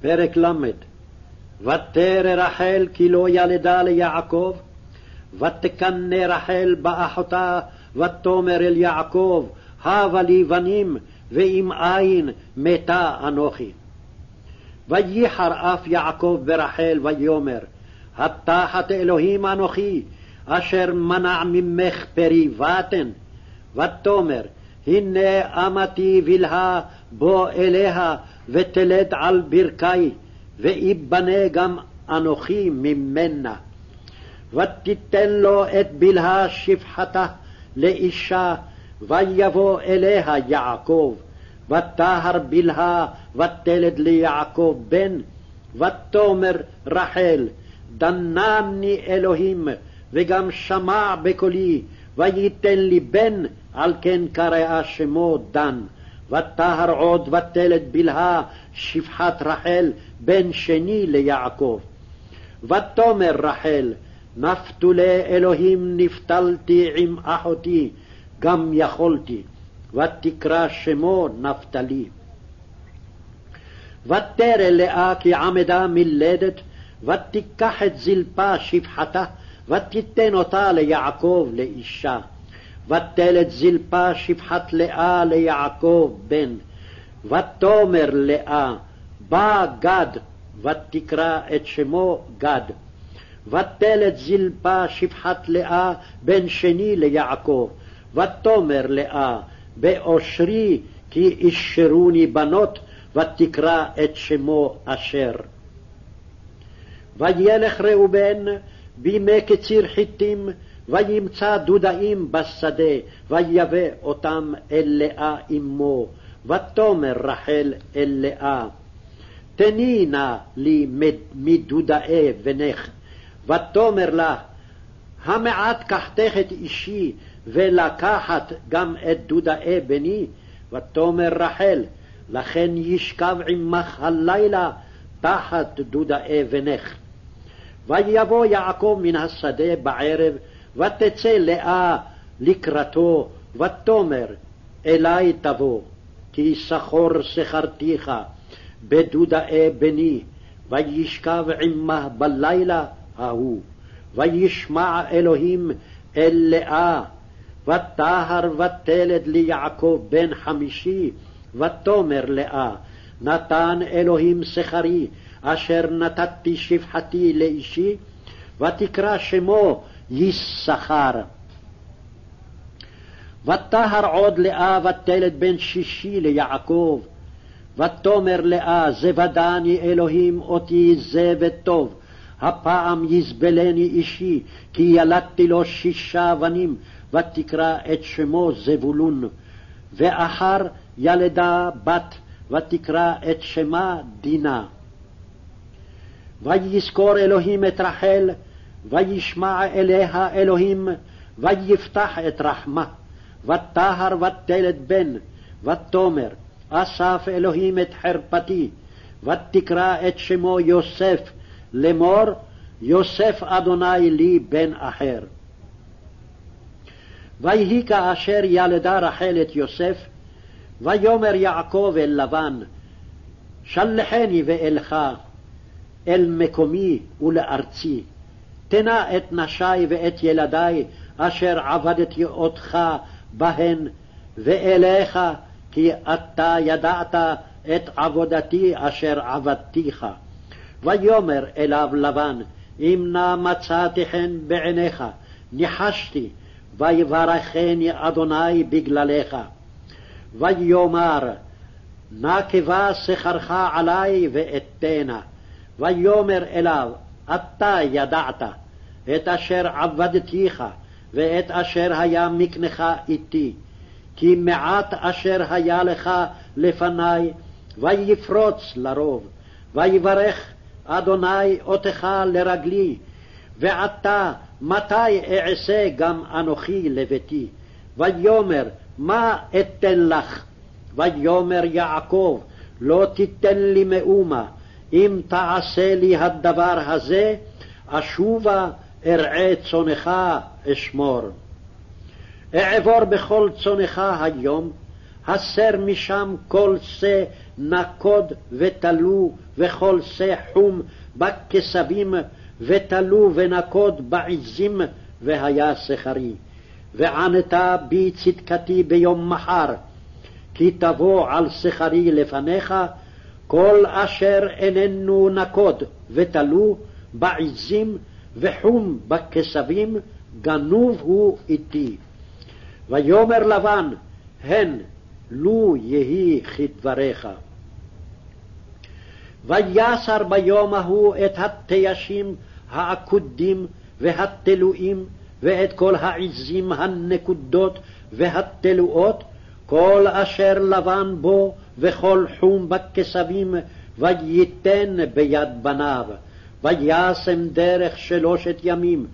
פרק ל' ותרא רחל כי לא ילדה ליעקב, ותקנא רחל באחותה, ותאמר אל יעקב, הבה לי בנים, ואם אין מתה אנוכי. וייחר אף יעקב ברחל, ויאמר, התחת אלוהים אנוכי, אשר מנע ממך פרי בטן. ותאמר, הנה אמתי בלהה בוא אליה, ותלד על ברכי, ואיבנה גם אנוכי ממנה. ותיתן לו את בלהה שפחתה לאישה, ויבוא אליה יעקב, וטהר בלהה, ותלד ליעקב בן, ותאמר רחל, דנני אלוהים, וגם שמע בקולי, וייתן לי בן, על כן קראה שמו דן. וטהר עוד ותלת בלהה שפחת רחל בן שני ליעקב. ותאמר רחל, נפתולי אלוהים נפתלתי עם אחותי, גם יכולתי, ותקרא שמו נפתלי. ותרא לאה כי עמדה מלדת, ותיקח את זלפה שפחתה, ותיתן אותה ליעקב לאישה. ותלת זלפה שפחת לאה ליעקב בן. ותאמר לאה, בא גד, ותקרא את שמו גד. ותלת זלפה שפחת לאה בן שני ליעקב. ותאמר לאה, באושרי כי אישרוני בנות, ותקרא את שמו אשר. וילך ראובן בימי קציר חיטים, וימצא דודאים בשדה, ויבא אותם אל לאה אמו, ותאמר רחל אל לאה, תני נא לי מדודאי בנך, ותאמר לה, המעט קחתך את אישי, ולקחת גם את דודאי בני, ותאמר רחל, לכן ישכב עמך הלילה תחת דודאי בנך. ויבוא יעקב מן השדה בערב, ותצא לאה לקראתו, ותאמר, אלי תבוא, כי שכור שכרתיך, בדודאי בני, וישכב עמה בלילה ההוא. וישמע אלוהים אל לאה, וטהר ותלד ליעקב בן חמישי, ותאמר לאה, נתן אלוהים שכרי, אשר נתתי שפחתי לאישי, ותקרא שמו יששכר. ותהר עוד לאה ותלת בן שישי ליעקב, ותאמר לאה זבדני אלוהים אותי זה וטוב, הפעם יזבלני אישי, כי ילדתי לו שישה בנים, ותקרא את שמו זבולון. ואחר ילדה בת, ותקרא את שמה דינה. ויזכור אלוהים את רחל, וישמע אליה אלוהים, ויפתח את רחמה, וטהר ותלת בן, ותאמר, אסף אלוהים את חרפתי, ותקרא את שמו יוסף, לאמור, יוסף אדוני לי בן אחר. ויהי כאשר ילדה רחל את יוסף, ויאמר יעקב אל לבן, שלחני ואלך אל מקומי ולארצי. תנה את נשי ואת ילדי, אשר עבדתי אותך בהן, ואליך, כי אתה ידעת את עבודתי אשר עבדתיך. ויאמר אליו לבן, אם נא מצאתי חן בעיניך, ניחשתי, ויברכני אדוני בגללך. ויאמר, נקבה שכרך עלי ואתנה. ויאמר אליו, אתה ידעת את אשר עבדתיך, ואת אשר היה מקנך איתי, כי מעט אשר היה לך לפני, ויפרוץ לרוב, ויברך אדוני אותך לרגלי, ועתה מתי אעשה גם אנוכי לביתי? ויאמר מה אתן לך? ויאמר יעקב לא תיתן לי מאומה, אם תעשה לי הדבר הזה, אשובה ארעה צונך אשמור. אעבור בכל צונך היום, הסר משם כל שא נקוד ותלו, וכל שא חום בכסבים, ותלו ונקוד בעזים, והיה שכרי. וענתה בי צדקתי ביום מחר, כי תבוא על שכרי לפניך, כל אשר איננו נקוד ותלו בעזים וחום בכסבים, גנוב הוא איתי. ויאמר לבן, הן, לו יהי כדבריך. ויסר ביום ההוא את התיישים העקודים והתלויים, ואת כל העזים הנקודות והתלואות, כל אשר לבן בו וכל חום בכסבים, וייתן ביד בניו. וישם דרך שלושת ימים,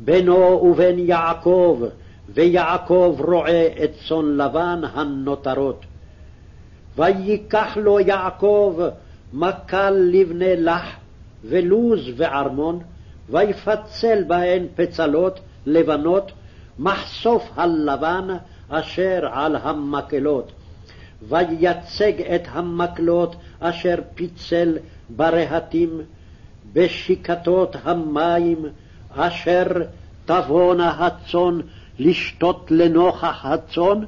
בינו ובין יעקב, ויעקב רועה את צאן לבן הנותרות. ויקח לו יעקב מקל לבני לח, ולוז וערמון, ויפצל בהן פצלות לבנות, מחשוף הלבן אשר על המקלות. וייצג את המקלות אשר פיצל ברהטים, בשיקתות המים, אשר תבואנה הצאן לשתות לנוכח הצאן,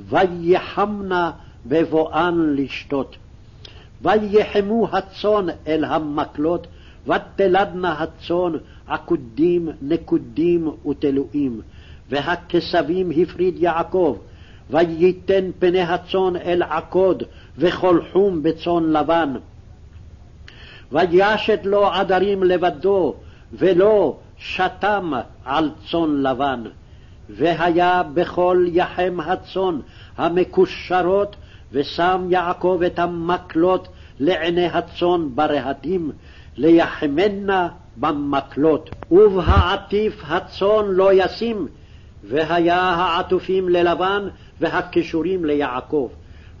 ויחמנה בבואן לשתות. ויחמו הצאן אל המקלות, ותלדנה הצאן עקודים, נקודים ותלויים. והכסבים הפריד יעקב, וייתן פני הצאן אל עקוד, וכל חום בצאן לבן. וישת לו עדרים לבדו, ולא שתם על צאן לבן. והיה בכל יחם הצאן המקושרות, ושם יעקב את המקלות לעיני הצאן ברהטים, ליחמנה במקלות. ובעטיף הצאן לא ישים, והיה העטופים ללבן והקישורים ליעקב.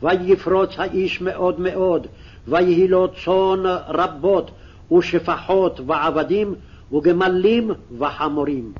ויפרוץ האיש מאוד מאוד, ויהי לו צאן רבות, ושפחות ועבדים, וגמלים וחמורים.